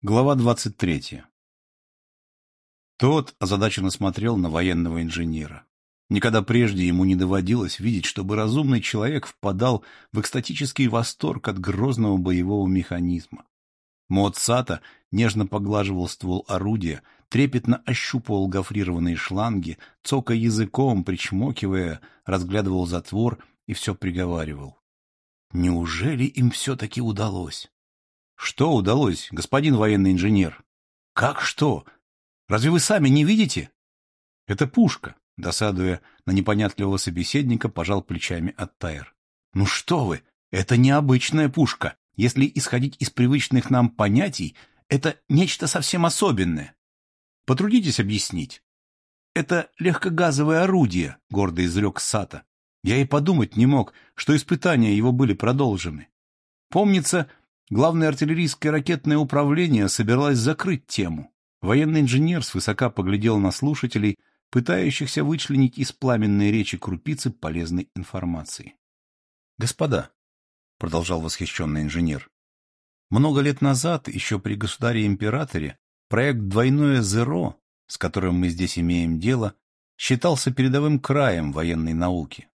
Глава 23. Тот озадаченно смотрел на военного инженера. Никогда прежде ему не доводилось видеть, чтобы разумный человек впадал в экстатический восторг от грозного боевого механизма. Моцата нежно поглаживал ствол орудия, трепетно ощупывал гофрированные шланги, цокая языком, причмокивая, разглядывал затвор и все приговаривал. Неужели им все-таки удалось? Что удалось, господин военный инженер? Как что? Разве вы сами не видите? Это пушка, досадуя на непонятливого собеседника, пожал плечами Аттайр. Ну что вы, это необычная пушка. Если исходить из привычных нам понятий, это нечто совсем особенное. Потрудитесь объяснить. Это легкогазовое орудие, гордо изрек Сата. Я и подумать не мог, что испытания его были продолжены. Помнится, Главное артиллерийское ракетное управление собиралось закрыть тему. Военный инженер свысока поглядел на слушателей, пытающихся вычленить из пламенной речи крупицы полезной информации. «Господа», — продолжал восхищенный инженер, — «много лет назад, еще при государе-императоре, проект «Двойное зеро», с которым мы здесь имеем дело, считался передовым краем военной науки.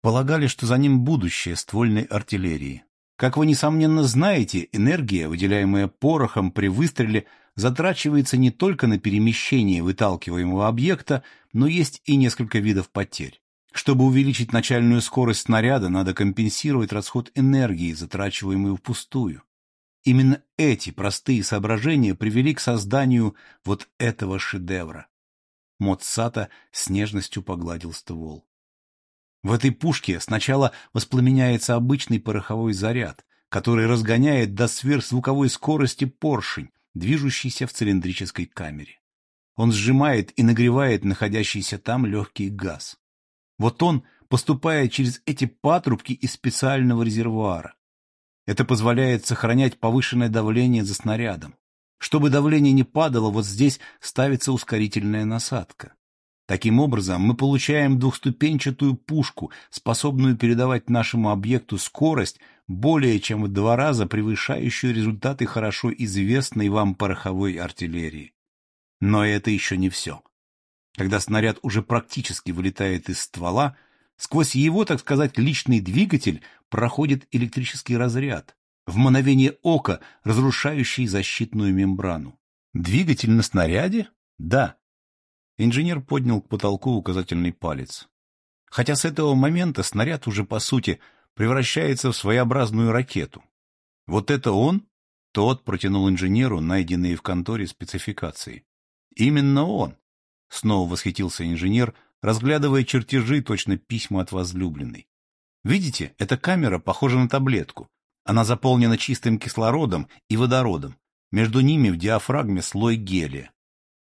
Полагали, что за ним будущее ствольной артиллерии. Как вы, несомненно, знаете, энергия, выделяемая порохом при выстреле, затрачивается не только на перемещение выталкиваемого объекта, но есть и несколько видов потерь. Чтобы увеличить начальную скорость снаряда, надо компенсировать расход энергии, затрачиваемый впустую. Именно эти простые соображения привели к созданию вот этого шедевра. Моцата с нежностью погладил ствол. В этой пушке сначала воспламеняется обычный пороховой заряд, который разгоняет до сверхзвуковой скорости поршень, движущийся в цилиндрической камере. Он сжимает и нагревает находящийся там легкий газ. Вот он поступает через эти патрубки из специального резервуара. Это позволяет сохранять повышенное давление за снарядом. Чтобы давление не падало, вот здесь ставится ускорительная насадка. Таким образом, мы получаем двухступенчатую пушку, способную передавать нашему объекту скорость, более чем в два раза превышающую результаты хорошо известной вам пороховой артиллерии. Но это еще не все. Когда снаряд уже практически вылетает из ствола, сквозь его, так сказать, личный двигатель проходит электрический разряд, в мгновение ока разрушающий защитную мембрану. Двигатель на снаряде? Да, Инженер поднял к потолку указательный палец. Хотя с этого момента снаряд уже, по сути, превращается в своеобразную ракету. Вот это он? Тот протянул инженеру найденные в конторе спецификации. Именно он! Снова восхитился инженер, разглядывая чертежи, точно письма от возлюбленной. Видите, эта камера похожа на таблетку. Она заполнена чистым кислородом и водородом. Между ними в диафрагме слой гелия.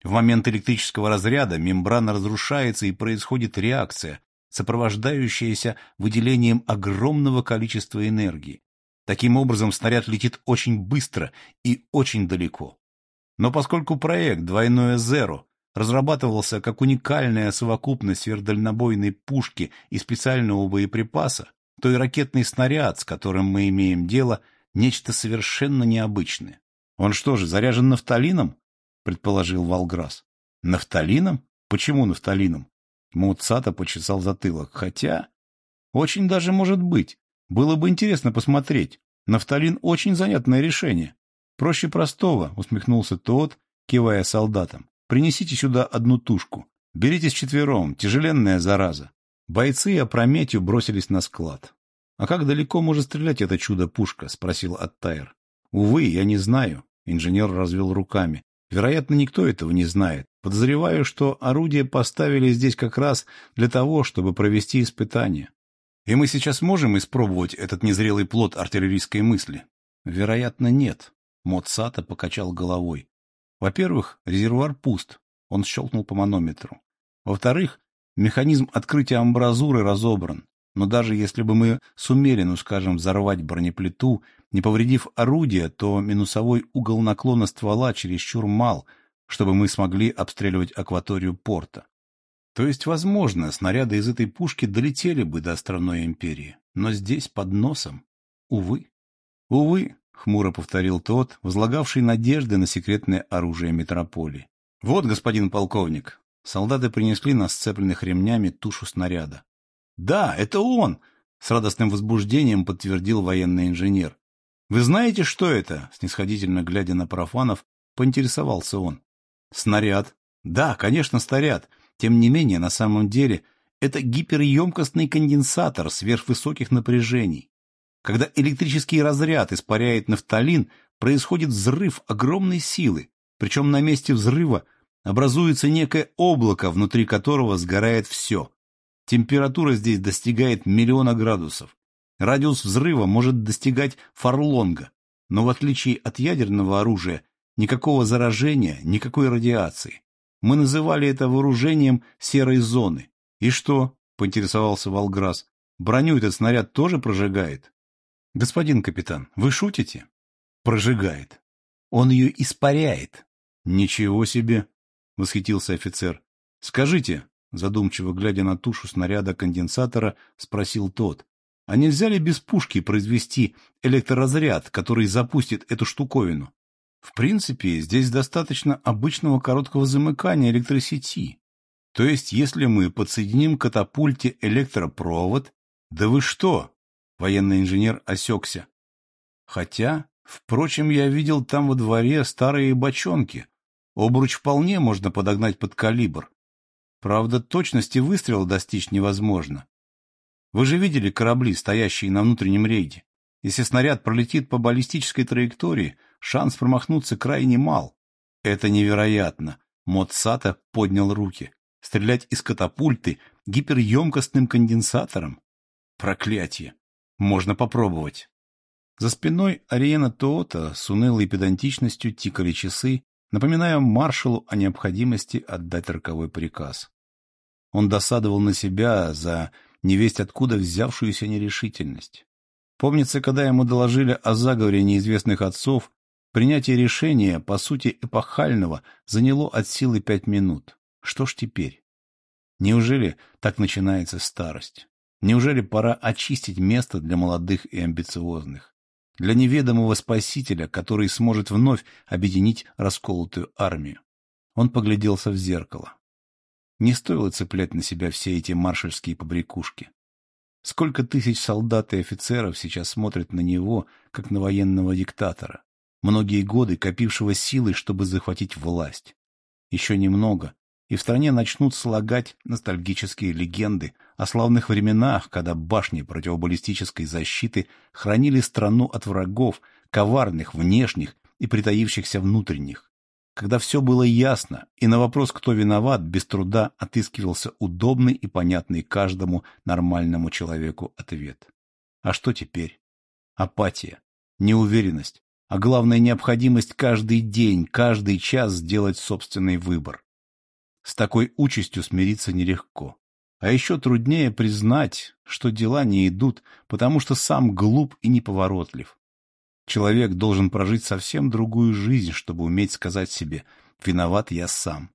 В момент электрического разряда мембрана разрушается и происходит реакция, сопровождающаяся выделением огромного количества энергии. Таким образом, снаряд летит очень быстро и очень далеко. Но поскольку проект «Двойное Зеро» разрабатывался как уникальная совокупность сверхдальнобойной пушки и специального боеприпаса, то и ракетный снаряд, с которым мы имеем дело, нечто совершенно необычное. Он что же, заряжен нафталином? Предположил Волграс. Нафталином? Почему нафталином? Муцата почесал затылок. Хотя... Очень даже может быть. Было бы интересно посмотреть. Нафталин очень занятное решение. Проще простого, усмехнулся тот, кивая солдатам. Принесите сюда одну тушку. Беритесь четвером, тяжеленная зараза. Бойцы опрометью бросились на склад. — А как далеко может стрелять это чудо-пушка? — спросил Аттайр. — Увы, я не знаю. Инженер развел руками. Вероятно, никто этого не знает. Подозреваю, что орудие поставили здесь как раз для того, чтобы провести испытание. И мы сейчас можем испробовать этот незрелый плод артиллерийской мысли? Вероятно, нет. Моцата покачал головой. Во-первых, резервуар пуст. Он щелкнул по манометру. Во-вторых, механизм открытия амбразуры разобран. Но даже если бы мы сумели, ну скажем, взорвать бронеплиту, не повредив орудие, то минусовой угол наклона ствола чересчур мал, чтобы мы смогли обстреливать акваторию порта. То есть, возможно, снаряды из этой пушки долетели бы до островной империи, но здесь, под носом, увы. Увы, хмуро повторил тот, возлагавший надежды на секретное оружие метрополии. Вот, господин полковник. Солдаты принесли на сцепленных ремнями тушу снаряда. Да, это он, с радостным возбуждением подтвердил военный инженер. Вы знаете, что это? снисходительно глядя на профанов, поинтересовался он. Снаряд. Да, конечно, снаряд. Тем не менее, на самом деле, это гиперемкостный конденсатор сверхвысоких напряжений. Когда электрический разряд испаряет нафталин, происходит взрыв огромной силы, причем на месте взрыва образуется некое облако, внутри которого сгорает все. Температура здесь достигает миллиона градусов. Радиус взрыва может достигать фарлонга, но в отличие от ядерного оружия, никакого заражения, никакой радиации. Мы называли это вооружением серой зоны. И что? — поинтересовался Волграс. Броню этот снаряд тоже прожигает? Господин капитан, вы шутите? Прожигает. Он ее испаряет. Ничего себе! — восхитился офицер. Скажите, задумчиво глядя на тушу снаряда конденсатора, спросил тот. А нельзя ли без пушки произвести электроразряд, который запустит эту штуковину? В принципе, здесь достаточно обычного короткого замыкания электросети. То есть, если мы подсоединим к катапульте электропровод... Да вы что? Военный инженер осекся. Хотя, впрочем, я видел там во дворе старые бочонки. Обруч вполне можно подогнать под калибр. Правда, точности выстрела достичь невозможно. Вы же видели корабли, стоящие на внутреннем рейде. Если снаряд пролетит по баллистической траектории, шанс промахнуться крайне мал. Это невероятно. Моцата поднял руки. Стрелять из катапульты гиперемкостным конденсатором? Проклятие! Можно попробовать. За спиной Ариена Тоота с унылой педантичностью тикали часы, напоминая маршалу о необходимости отдать роковой приказ. Он досадовал на себя за невесть откуда взявшуюся нерешительность. Помнится, когда ему доложили о заговоре неизвестных отцов, принятие решения, по сути эпохального, заняло от силы пять минут. Что ж теперь? Неужели так начинается старость? Неужели пора очистить место для молодых и амбициозных? Для неведомого спасителя, который сможет вновь объединить расколотую армию? Он погляделся в зеркало. Не стоило цеплять на себя все эти маршальские побрякушки. Сколько тысяч солдат и офицеров сейчас смотрят на него, как на военного диктатора, многие годы копившего силы, чтобы захватить власть. Еще немного, и в стране начнут слагать ностальгические легенды о славных временах, когда башни противобаллистической защиты хранили страну от врагов, коварных внешних и притаившихся внутренних. Когда все было ясно, и на вопрос, кто виноват, без труда отыскивался удобный и понятный каждому нормальному человеку ответ. А что теперь? Апатия, неуверенность, а главное необходимость каждый день, каждый час сделать собственный выбор. С такой участью смириться нелегко. А еще труднее признать, что дела не идут, потому что сам глуп и неповоротлив. Человек должен прожить совсем другую жизнь, чтобы уметь сказать себе «виноват я сам».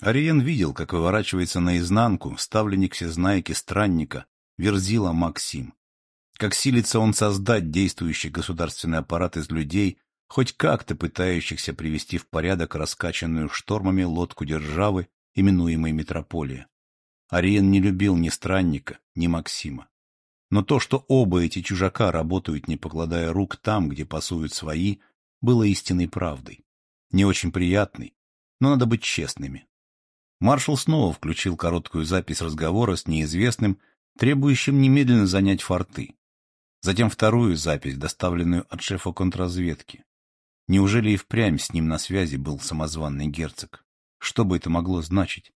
Ариен видел, как выворачивается наизнанку ставленник всезнайки странника Верзила Максим. Как силится он создать действующий государственный аппарат из людей, хоть как-то пытающихся привести в порядок раскачанную штормами лодку державы именуемой метрополия. Ариен не любил ни странника, ни Максима. Но то, что оба эти чужака работают, не покладая рук там, где пасуют свои, было истинной правдой. Не очень приятной, но надо быть честными. Маршал снова включил короткую запись разговора с неизвестным, требующим немедленно занять форты. Затем вторую запись, доставленную от шефа контрразведки. Неужели и впрямь с ним на связи был самозванный герцог? Что бы это могло значить?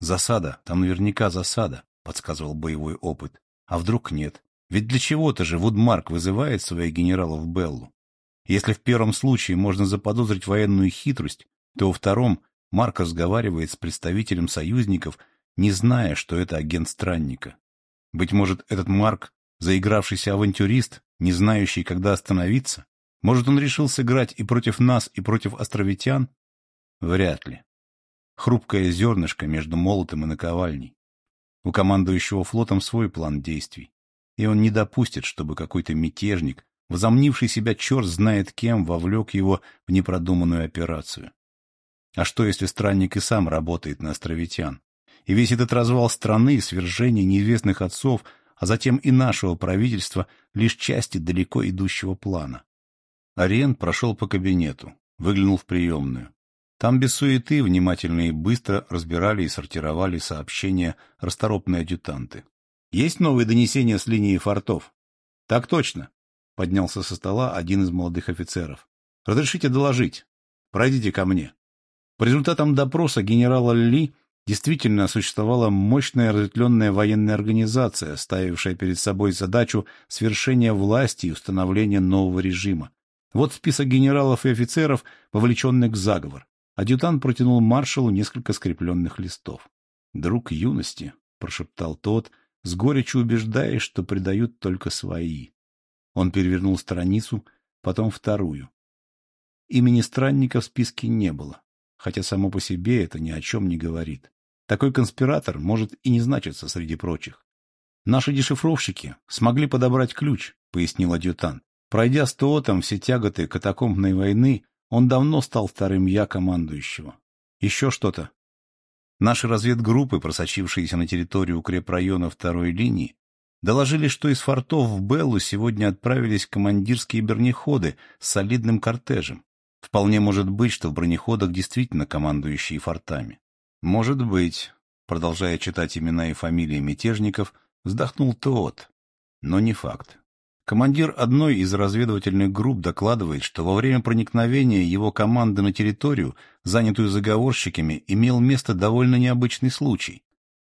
Засада, там наверняка засада, подсказывал боевой опыт. А вдруг нет? Ведь для чего-то же Вудмарк вызывает своих генералов Беллу. Если в первом случае можно заподозрить военную хитрость, то во втором Марк разговаривает с представителем союзников, не зная, что это агент странника. Быть может, этот Марк — заигравшийся авантюрист, не знающий, когда остановиться? Может, он решил сыграть и против нас, и против островитян? Вряд ли хрупкое зернышко между молотом и наковальней. У командующего флотом свой план действий, и он не допустит, чтобы какой-то мятежник возомнивший себя черт знает кем, вовлек его в непродуманную операцию. А что, если странник и сам работает на островитян? И весь этот развал страны, свержение неизвестных отцов, а затем и нашего правительства — лишь части далеко идущего плана. Ариен прошел по кабинету, выглянул в приемную. Там без суеты внимательно и быстро разбирали и сортировали сообщения расторопные адъютанты. «Есть новые донесения с линии фортов?» «Так точно», — поднялся со стола один из молодых офицеров. «Разрешите доложить. Пройдите ко мне». По результатам допроса генерала Ли действительно существовала мощная разветвленная военная организация, ставившая перед собой задачу свершения власти и установления нового режима. Вот список генералов и офицеров, вовлеченных в заговор. Адъютант протянул маршалу несколько скрепленных листов. «Друг юности», — прошептал тот, с горечью убеждаясь, что предают только свои. Он перевернул страницу, потом вторую. Имени странника в списке не было, хотя само по себе это ни о чем не говорит. Такой конспиратор может и не значиться среди прочих. «Наши дешифровщики смогли подобрать ключ», — пояснил адъютант. «Пройдя с Тоотом все тяготы катакомбной войны, он давно стал вторым «я» командующего. Еще что-то. Наши разведгруппы, просочившиеся на территорию укрепрайона второй линии, доложили, что из фортов в Беллу сегодня отправились командирские бронеходы с солидным кортежем. Вполне может быть, что в бронеходах действительно командующие фортами. Может быть, продолжая читать имена и фамилии мятежников, вздохнул Тоот. Но не факт. Командир одной из разведывательных групп докладывает, что во время проникновения его команды на территорию, занятую заговорщиками, имел место довольно необычный случай.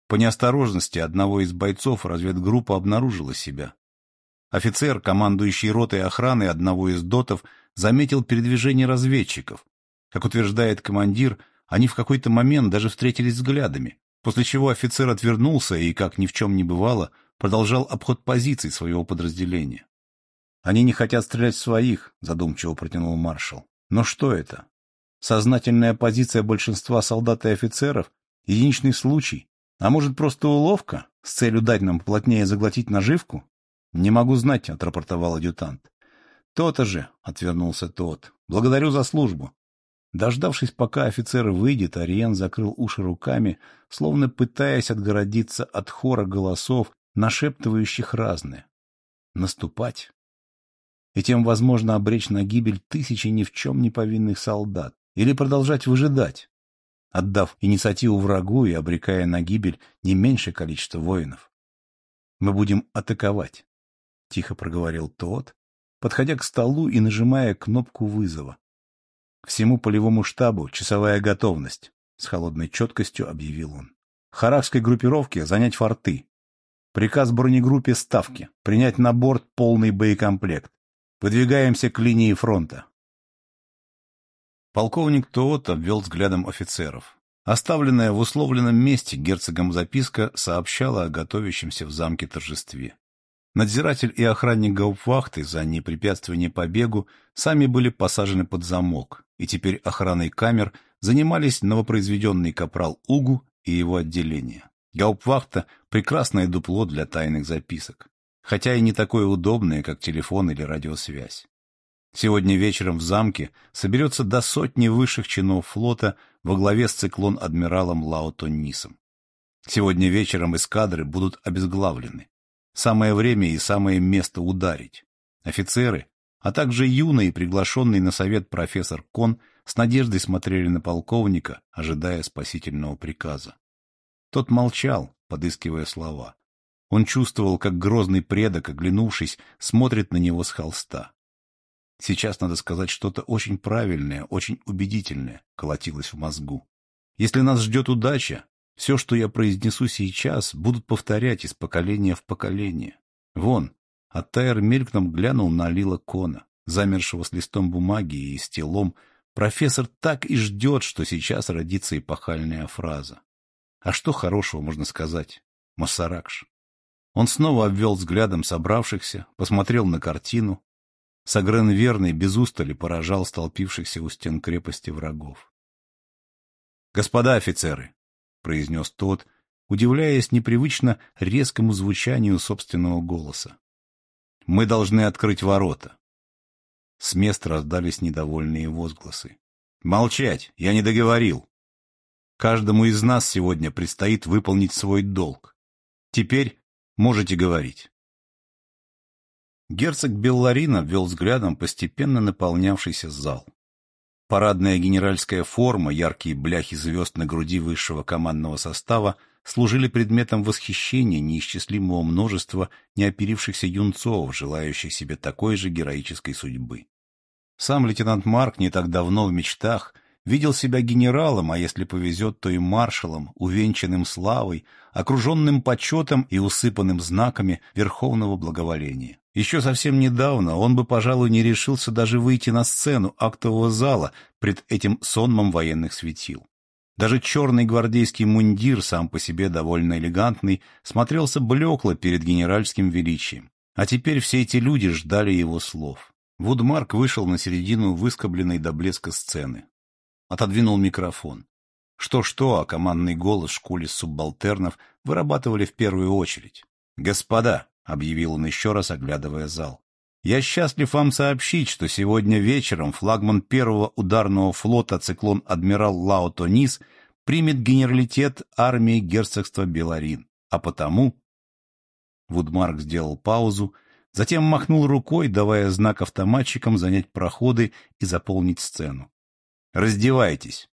По неосторожности одного из бойцов разведгруппа обнаружила себя. Офицер, командующий ротой охраны одного из дотов, заметил передвижение разведчиков. Как утверждает командир, они в какой-то момент даже встретились взглядами, после чего офицер отвернулся и, как ни в чем не бывало, продолжал обход позиций своего подразделения. Они не хотят стрелять своих, задумчиво протянул маршал. Но что это? Сознательная позиция большинства солдат и офицеров? Единичный случай? А может, просто уловка с целью дать нам плотнее заглотить наживку? Не могу знать, отрапортовал адъютант. То-то же, отвернулся тот. Благодарю за службу. Дождавшись, пока офицер выйдет, Ариен закрыл уши руками, словно пытаясь отгородиться от хора голосов, нашептывающих разное. Наступать и тем, возможно, обречь на гибель тысячи ни в чем не повинных солдат, или продолжать выжидать, отдав инициативу врагу и обрекая на гибель не меньшее количество воинов. «Мы будем атаковать», — тихо проговорил тот, подходя к столу и нажимая кнопку вызова. «Всему полевому штабу часовая готовность», — с холодной четкостью объявил он. «Харакской группировке занять форты. Приказ бронегруппе «Ставки» принять на борт полный боекомплект. Выдвигаемся к линии фронта. Полковник Тоот обвел взглядом офицеров. Оставленная в условленном месте герцогом записка сообщала о готовящемся в замке торжестве. Надзиратель и охранник гауптвахты за непрепятствование побегу сами были посажены под замок, и теперь охраной камер занимались новопроизведенный капрал Угу и его отделение. Гауптвахта — прекрасное дупло для тайных записок хотя и не такое удобное, как телефон или радиосвязь. Сегодня вечером в замке соберется до сотни высших чинов флота во главе с циклон-адмиралом Лао Тоннисом. Сегодня вечером эскадры будут обезглавлены. Самое время и самое место ударить. Офицеры, а также юный приглашенный на совет профессор Кон с надеждой смотрели на полковника, ожидая спасительного приказа. Тот молчал, подыскивая слова. Он чувствовал, как грозный предок, оглянувшись, смотрит на него с холста. Сейчас надо сказать что-то очень правильное, очень убедительное, колотилось в мозгу. Если нас ждет удача, все, что я произнесу сейчас, будут повторять из поколения в поколение. Вон, Аттайр мельком глянул на Лила Кона, замершего с листом бумаги и стелом. Профессор так и ждет, что сейчас родится эпохальная фраза. А что хорошего можно сказать? Массаракш. Он снова обвел взглядом собравшихся, посмотрел на картину. Сагрен верный без устали поражал столпившихся у стен крепости врагов. «Господа офицеры!» — произнес тот, удивляясь непривычно резкому звучанию собственного голоса. «Мы должны открыть ворота. С мест раздались недовольные возгласы. «Молчать! Я не договорил!» Каждому из нас сегодня предстоит выполнить свой долг. Теперь можете говорить. Герцог Белларин ввел взглядом постепенно наполнявшийся зал. Парадная генеральская форма, яркие бляхи звезд на груди высшего командного состава служили предметом восхищения неисчислимого множества неоперившихся юнцов, желающих себе такой же героической судьбы. Сам лейтенант Марк не так давно в мечтах видел себя генералом, а если повезет, то и маршалом, увенчанным славой, окруженным почетом и усыпанным знаками верховного благоволения. Еще совсем недавно он бы, пожалуй, не решился даже выйти на сцену актового зала пред этим сонмом военных светил. Даже черный гвардейский мундир, сам по себе довольно элегантный, смотрелся блекло перед генеральским величием. А теперь все эти люди ждали его слов. Вудмарк вышел на середину выскобленной до блеска сцены. Отодвинул микрофон. Что-что, а командный голос школе суббалтернов вырабатывали в первую очередь. «Господа!» — объявил он еще раз, оглядывая зал. «Я счастлив вам сообщить, что сегодня вечером флагман первого ударного флота циклон-адмирал Лао Тонис примет генералитет армии герцогства Беларин, а потому...» Вудмарк сделал паузу, затем махнул рукой, давая знак автоматчикам занять проходы и заполнить сцену. Раздевайтесь.